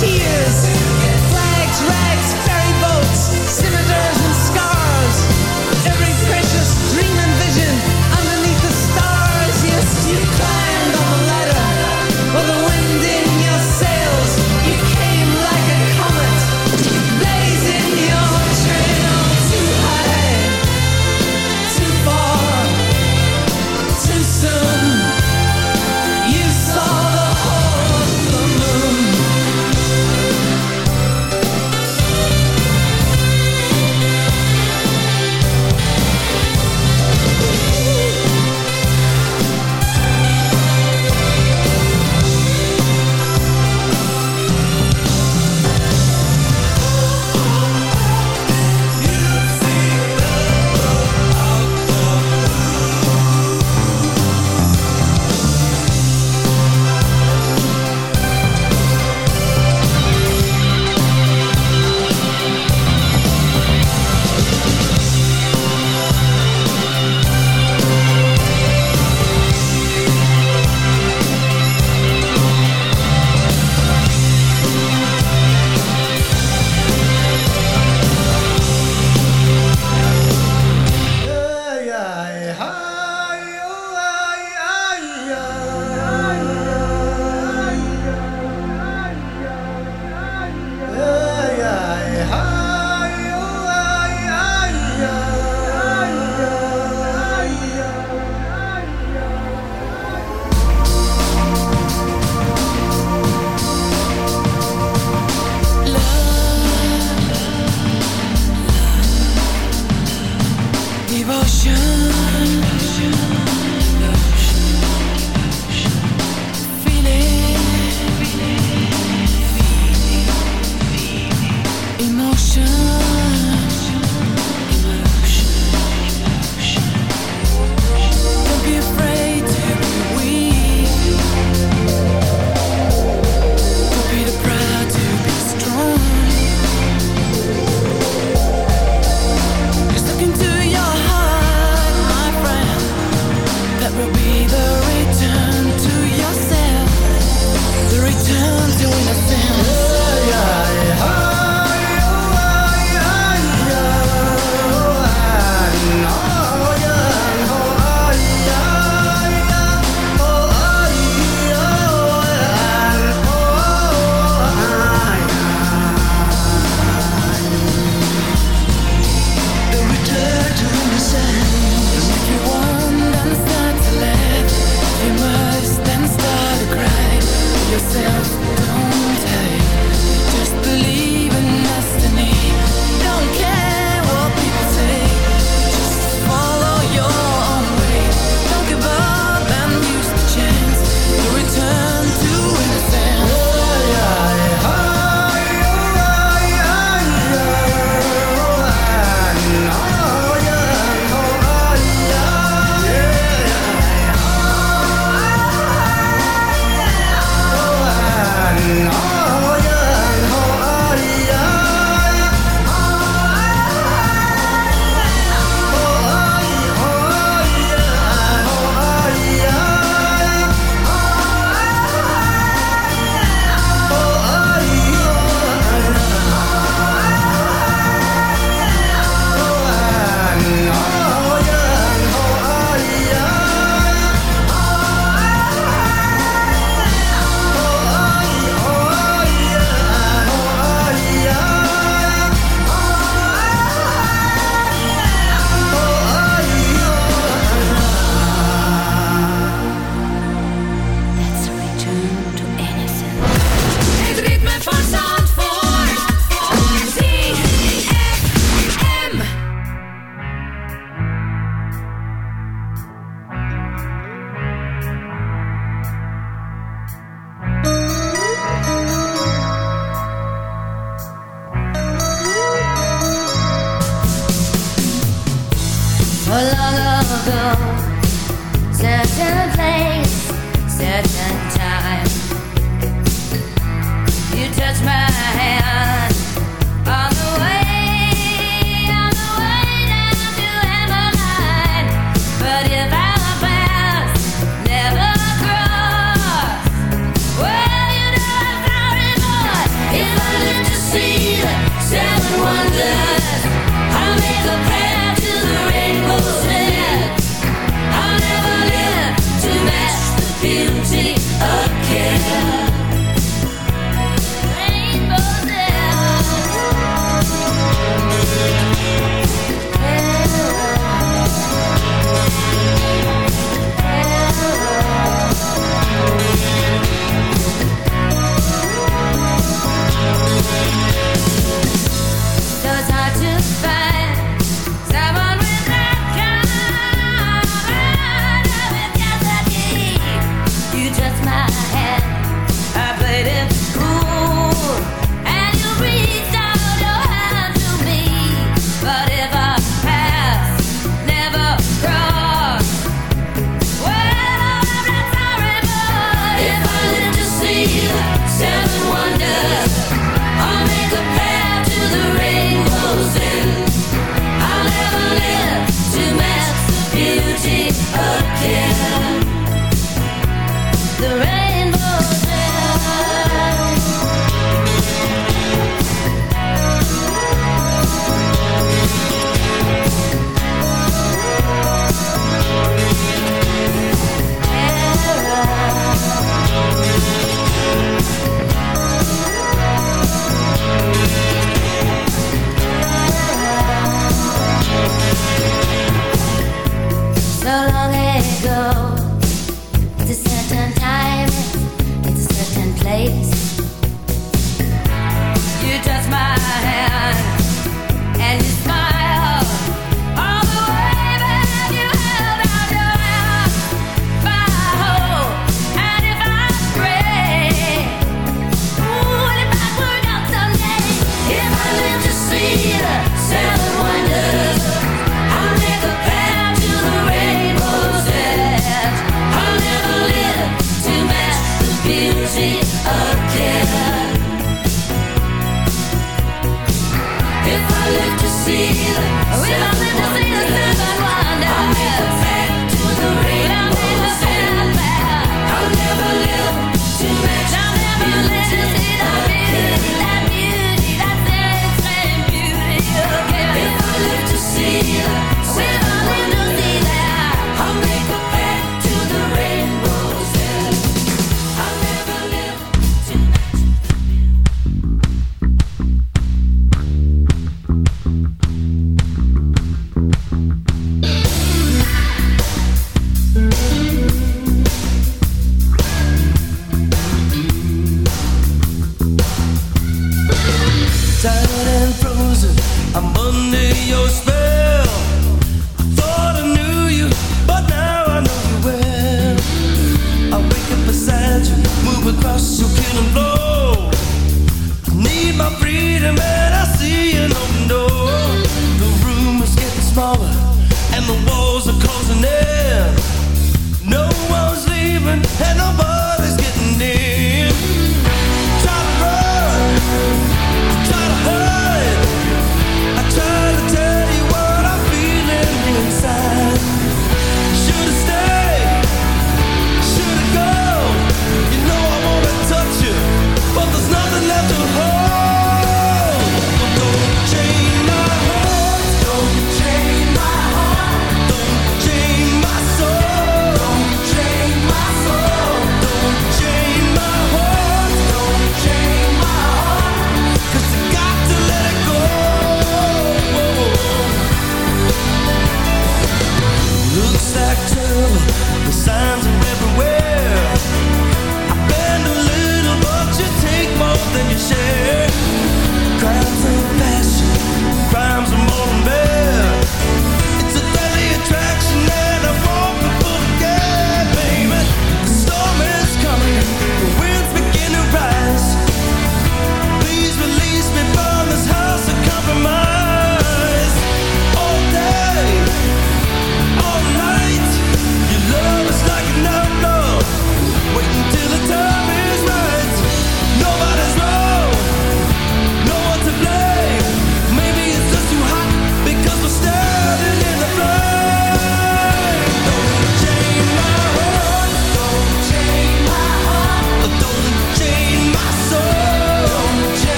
tears, flags, rags, ferry boats, scimitars.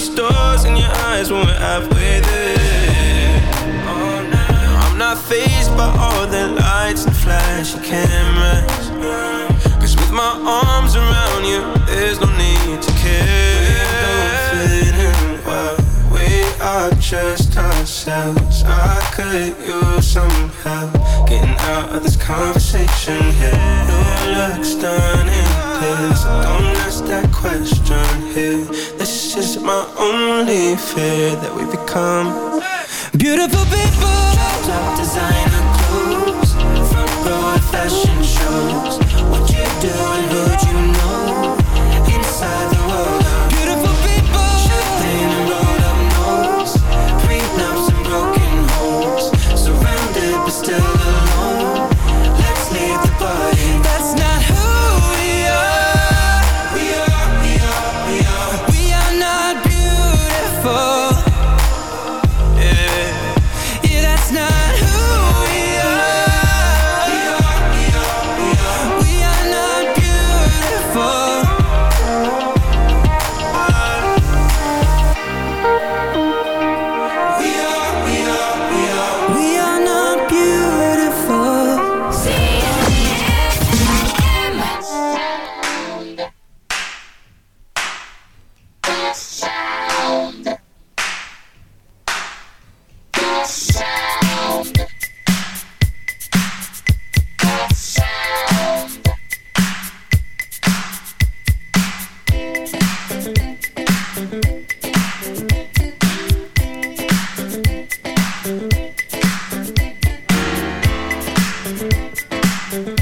These stars in your eyes when we're halfway there. Oh, no. I'm not faced by all the lights and flashy cameras. Cause with my arms around you, there's no need to care. We don't fit in well. We are just ourselves. I could use some help getting out of this conversation here. Your looks stunning fears. Don't ask that question here. This is my only fear that we become beautiful people. Drop top designer clothes, front row fashion shows. What you do and who you know inside. Música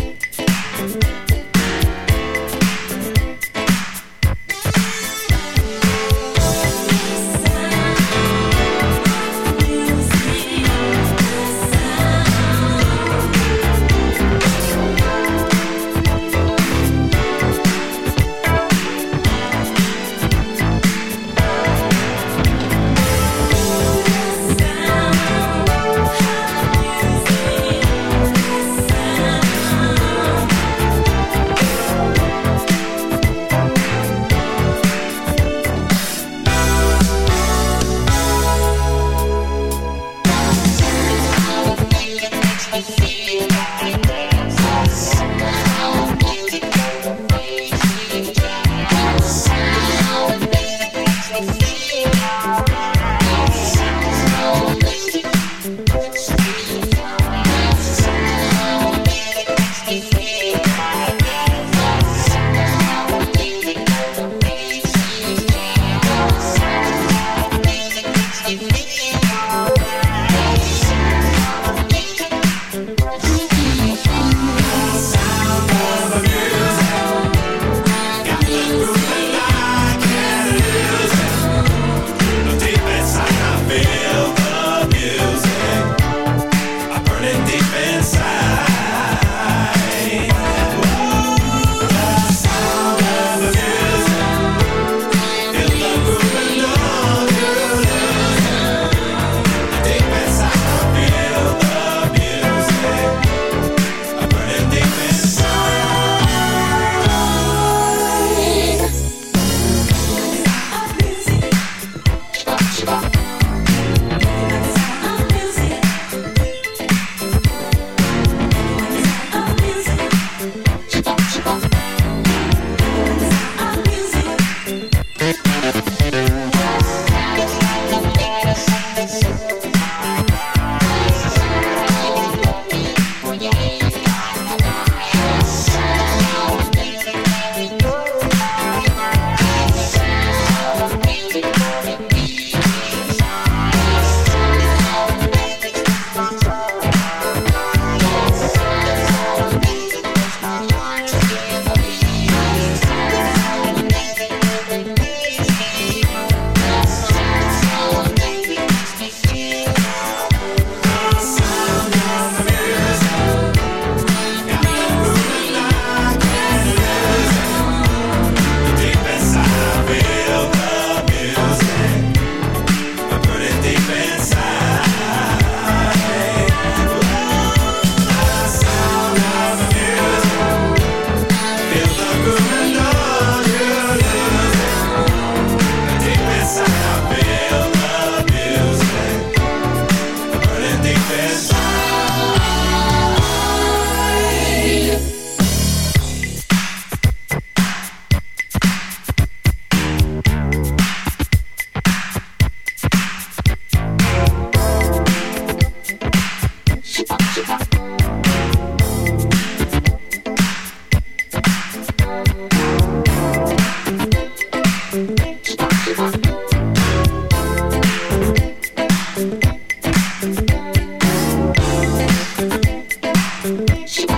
She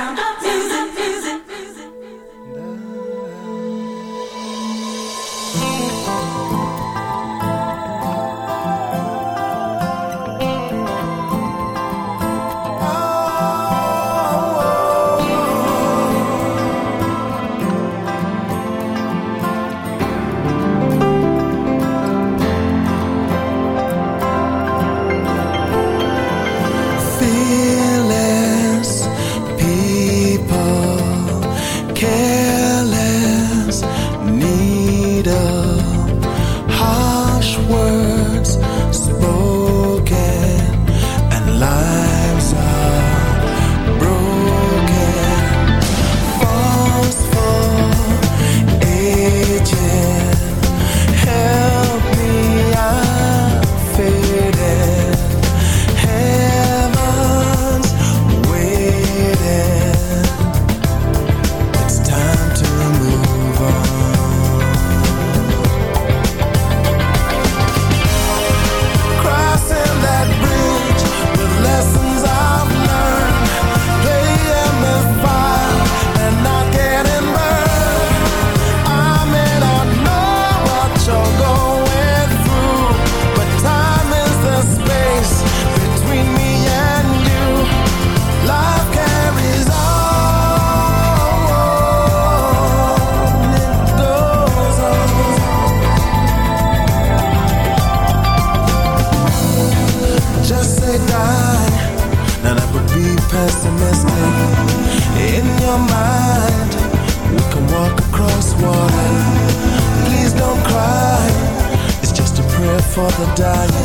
the dying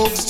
folks.